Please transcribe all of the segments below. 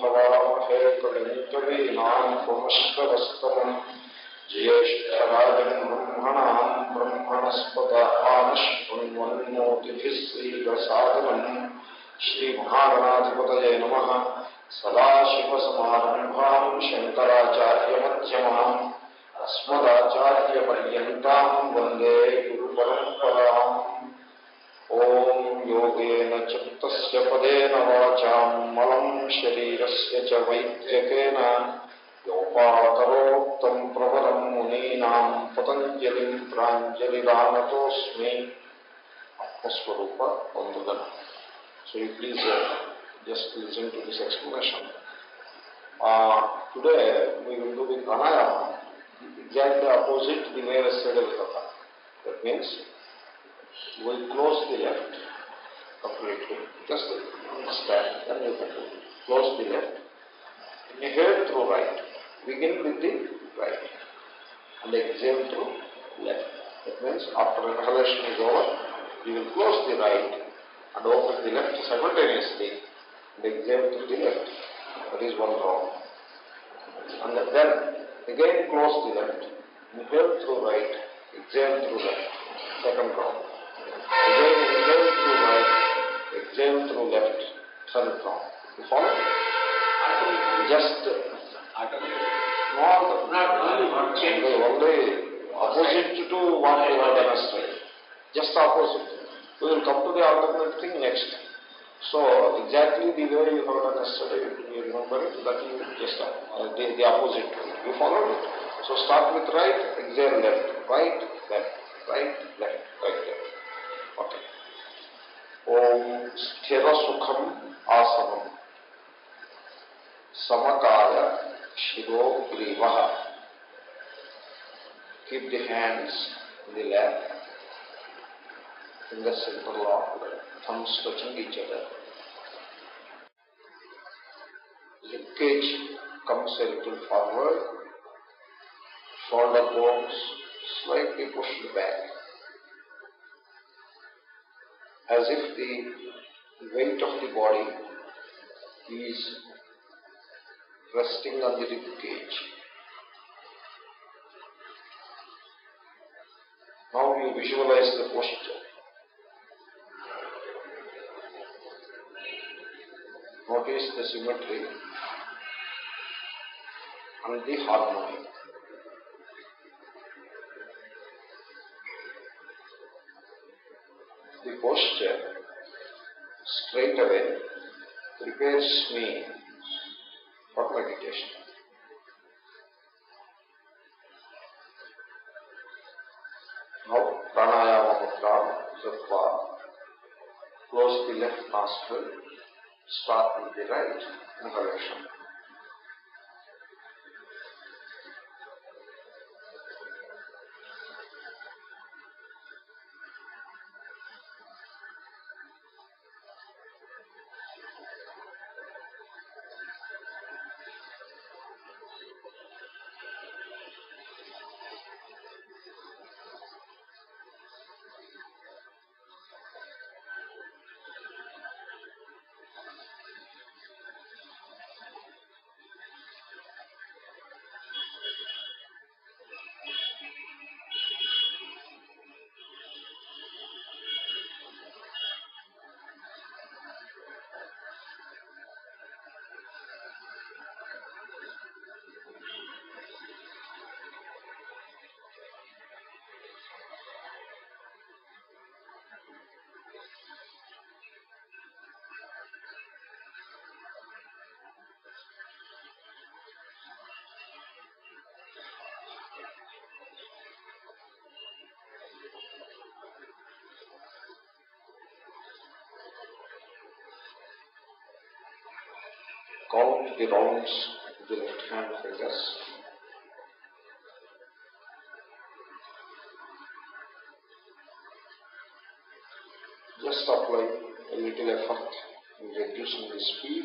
भवामहे कविम् पुमश्रवस्तमम् ज्येष्ठराजम् ब्रह्मणाम् ब्रह्मणस्पत आनश्वन्वन्नोतिभिः श्रीरसादनम् श्रीमहागणाधिपतये नमः सदाशिवसमारम्भाम् शङ्कराचार्यमध्यमाम् अस्मदाचार्यपर्यन्ताम् वन्दे गुरुपरम्पराम् ॐ योगेन चित्तस्य पदेन वाचाम् मलम् शरीरस्य च वैद्यकेन योपाकरोक्तम् प्रबलम् मुनीनाम् पतञ्जलिम् प्राञ्जलिरानतोऽस्मि आत्मस्वरूप बन्धुगण So you please uh, just listen to this explanation. Uh, today we will do the pranayama exactly opposite the way yesterday we have done. That means we close the left completely. Just stand, then you can. Close the left. Inhale through right. Begin with the right. And exhale through left. That means after inhalation is over, you will close the right and open the left simultaneously and exhale through the left. That is one round. And then again close the left. Inhale through right. Exhale through left. Second round. Again inhale through right, exhale through left, third round. You follow? Just not, not change. Only opposite to what you have done. Just opposite. We will come to the alternate thing next. So exactly the way you have done yesterday, you remember it, that you just uh, the, the opposite. You followed it. So start with right, exhale left, right, సుఖం ఆసనం సమకాయ శిరోగ్రీవ keep the hands in the lap fingers interlocked, thumbs touching each other. Rib cage comes a little forward, shoulder bones slightly pushed back, as if the weight of the body is resting on the rib cage. Now you visualize the posture. Notice the symmetry and the harmony. The posture straight away prepares me for meditation. Now, pranayama mudra, zatva, close the left nostril, start with the right inhalation. Count the rounds with the left hand fingers. Just apply a little effort in reducing the speed.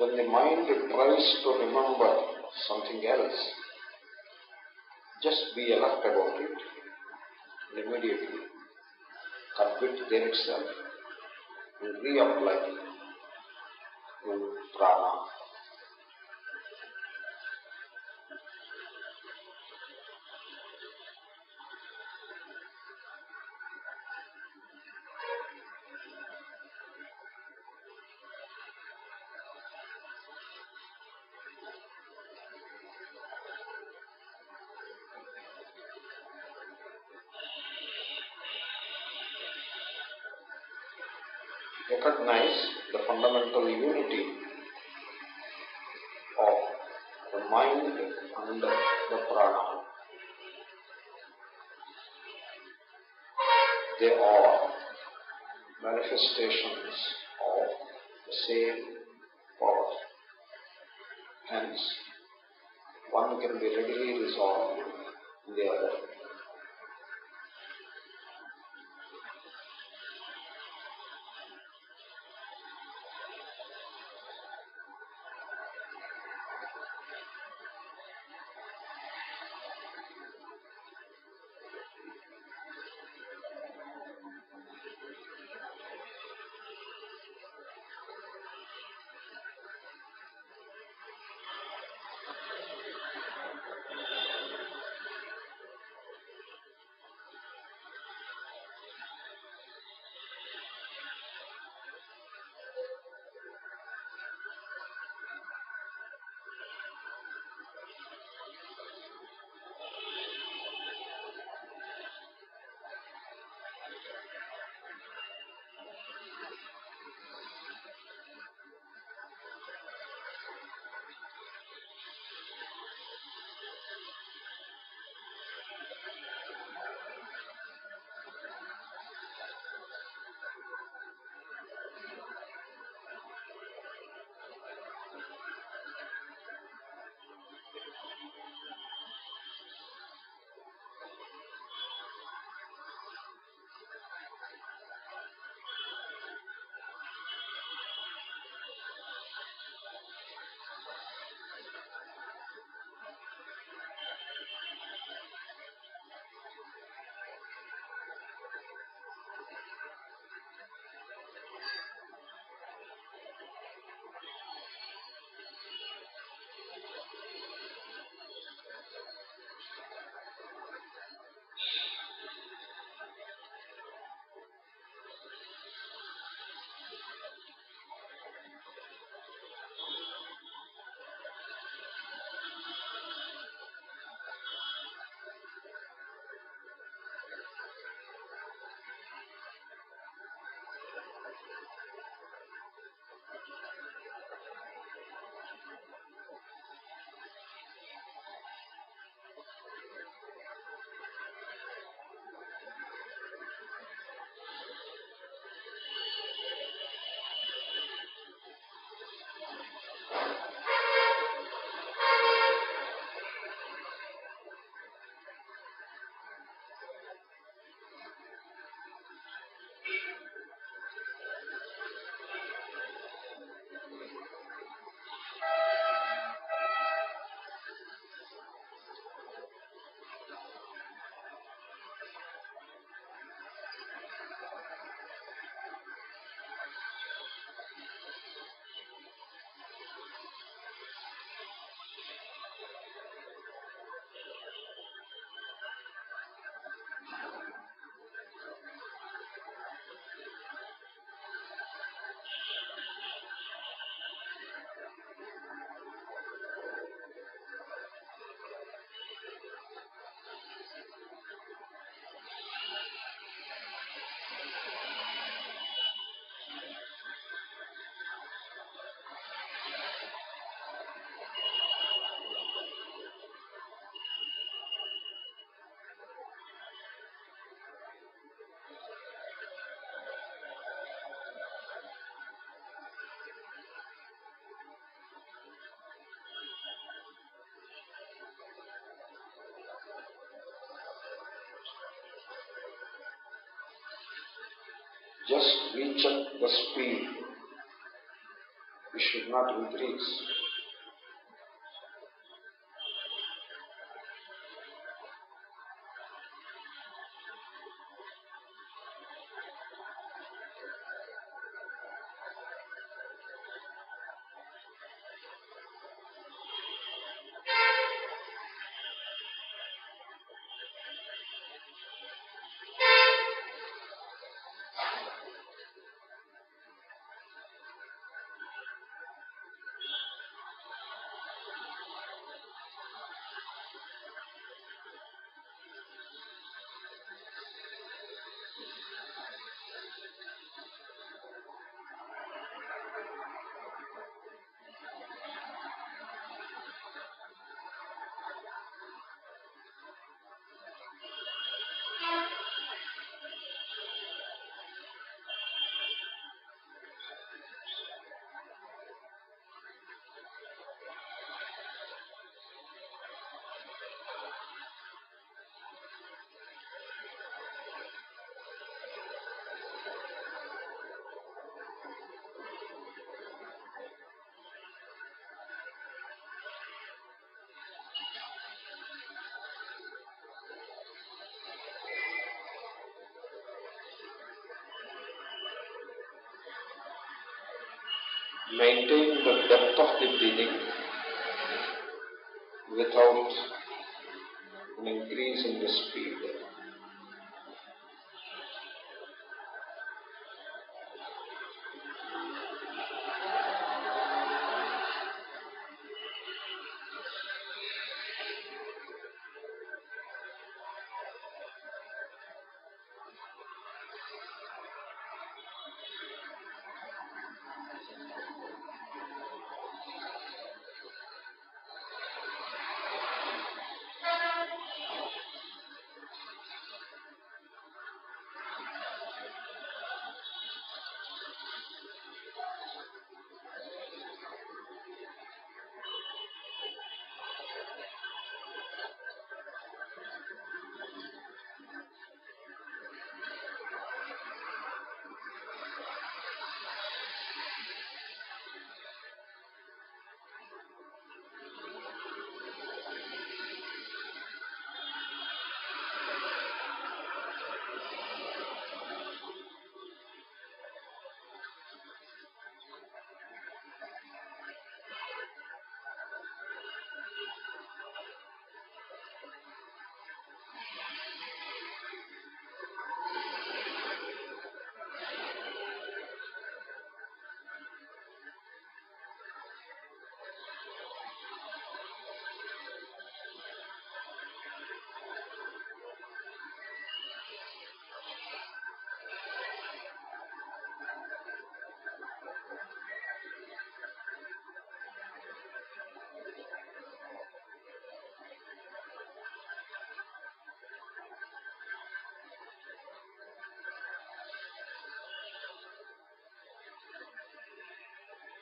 When the mind tries to remember something else, just be alert about it and immediately. Convert there itself and reapply They are manifestations of the same power. Hence, one can be readily resolved in the other. Just recheck the speed. We should not increase. Maintain the depth of the breathing without an increase in the speed.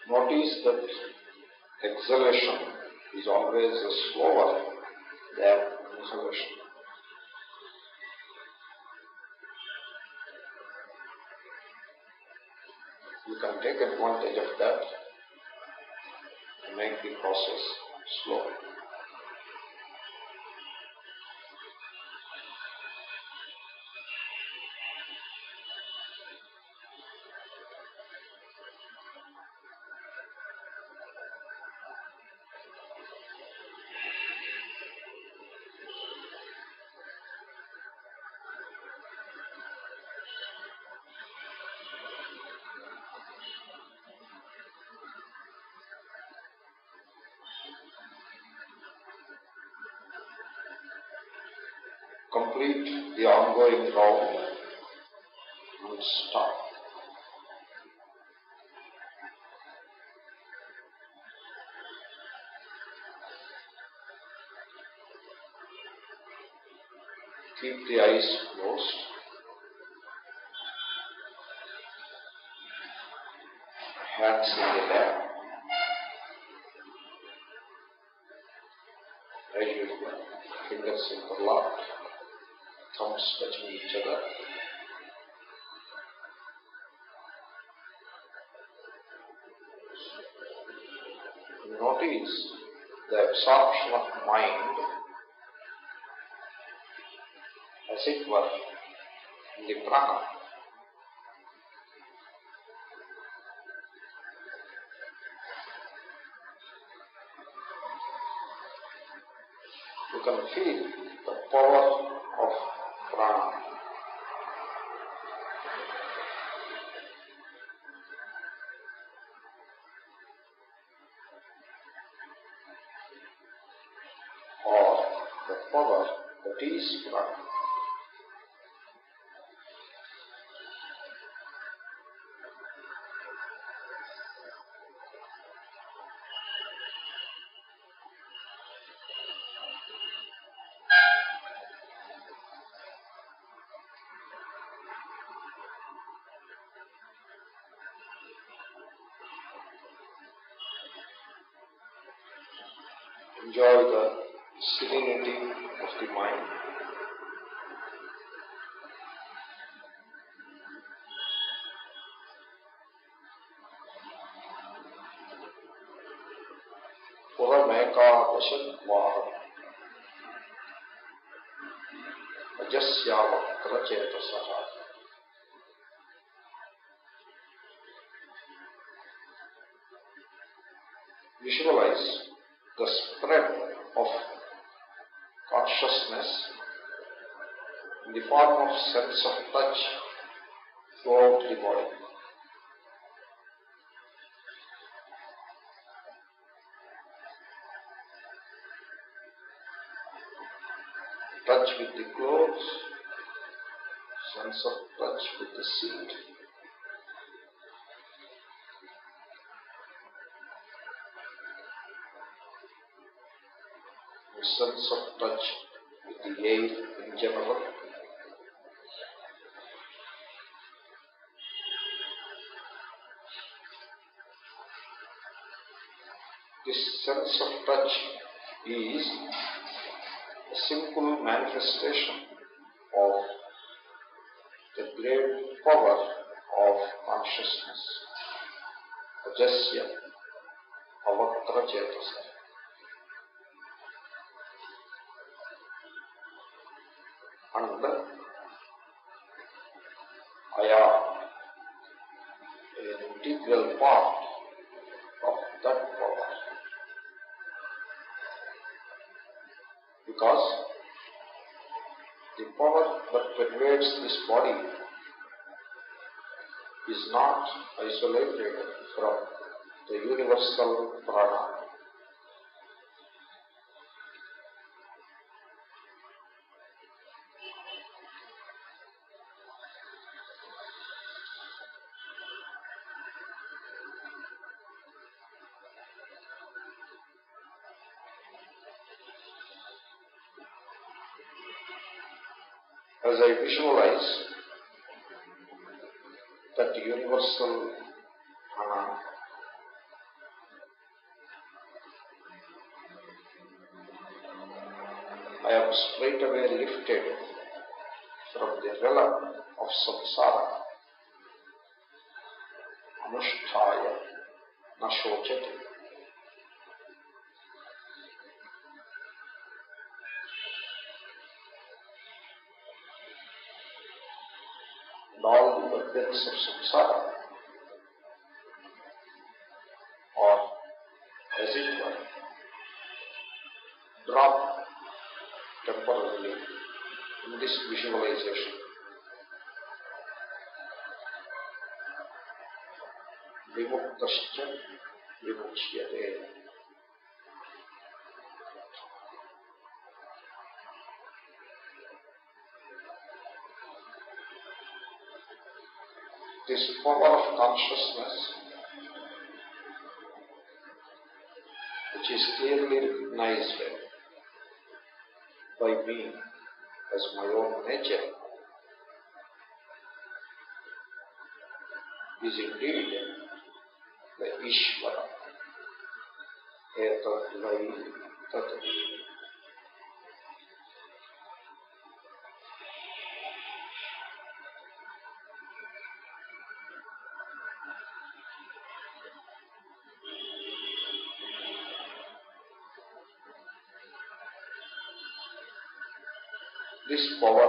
Notice that exhalation is always slower than inhalation. You can take advantage of that to make the process slow. Complete the ongoing round and stop. Keep the eyes closed. Hands in the lap. Can feel the power of prana. or the power that is prana. visualize the spread of consciousness in the form of sense of touch. Seat, a sense of touch with the air in general. This sense of touch is a simple manifestation of the great power of consciousness, Ajasya, Avakra universal prana. as I visualize that universal of anushtaya, nashochati. and all the burdens of samsara or as it were drop temporarily in this visualization. Vimuktascha vimuchyate. this power of consciousness, which is clearly recognized by me as my own nature, is indeed divine purpose. This power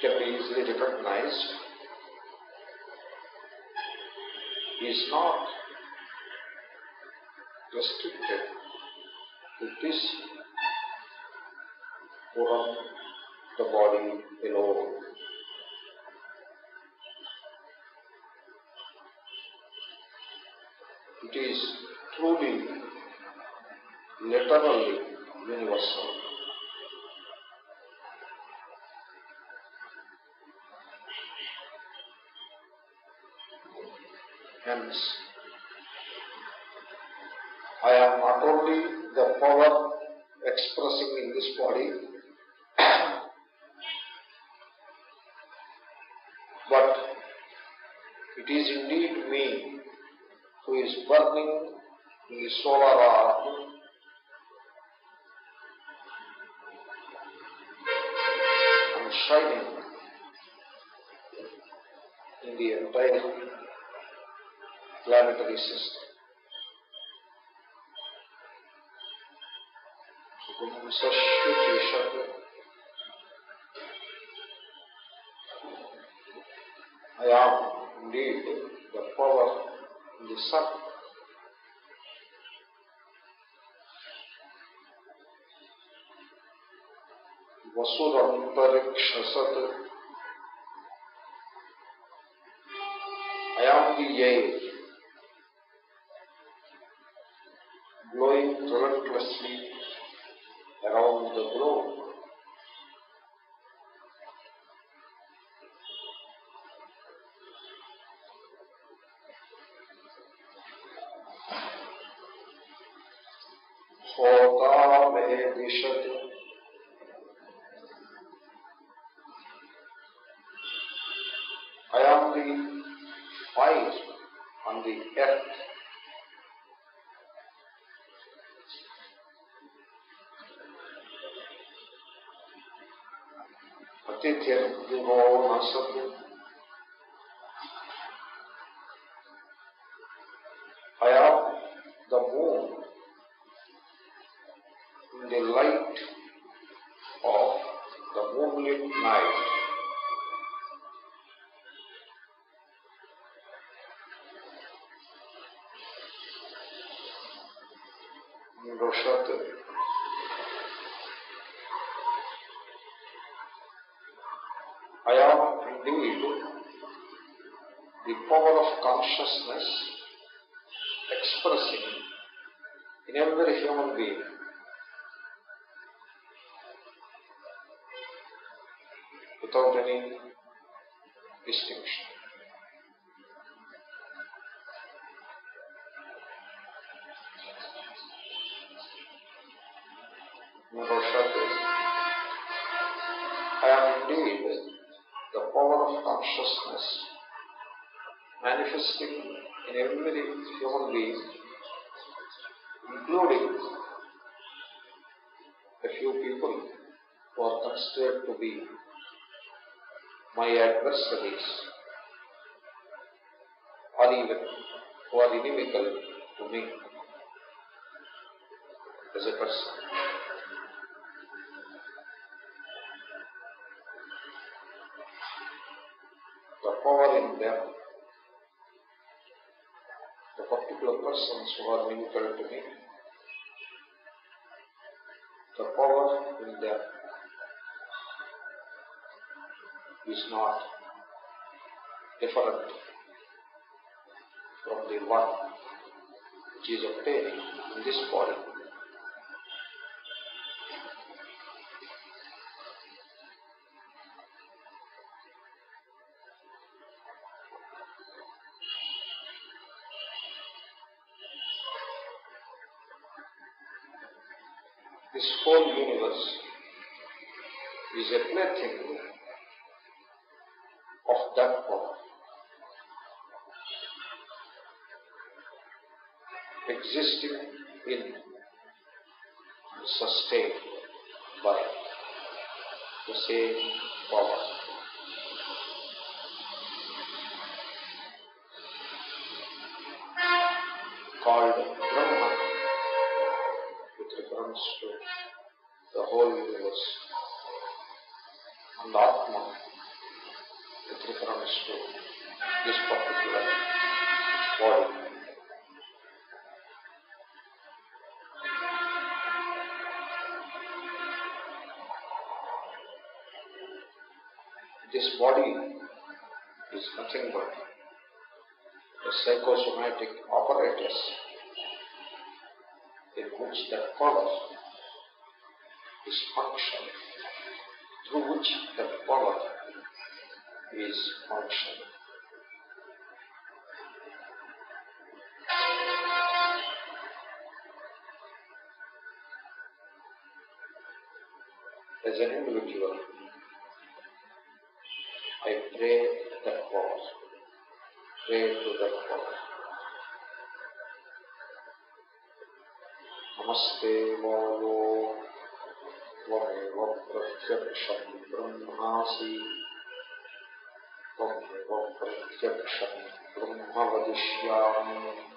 can be easily recognized is not restricted to this form, the body alone. It is truly, literally I am not only the power expressing in this body, but it is indeed me who is burning in the solar arm and shining in the entire planetary system. I am indeed the power in the sun. Vasurantarikshasat I am the air moonlit night. I am indeed the power of consciousness expressing in every human being. Without any distinction. I am indeed the power of consciousness manifesting in every human being, including a few people who are considered to be my adversaries or even who are inimical to me as a person. the power in them, the particular persons who are inimical to me, the power in them is not different from the one which is obtaining in this body. this whole universe is a plaything body is nothing but the psychosomatic apparatus in which that power is function, through which that power is function. As an individual, way that was, way to the was. Namaste Vayo the Pratyaksham Brahmasi Vaiva Pratyaksham Brahmavadishyam Vaiva Pratyaksham Brahmavadishyam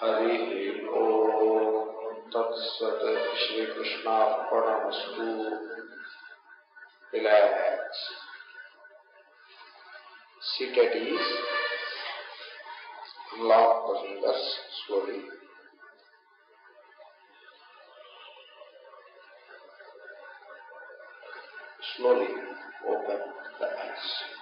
हरिः ॐ तत्सत् श्रीकृष्णार्पणमस्तु Relax. Sit at ease. Unlock the fingers slowly. Slowly open the eyes.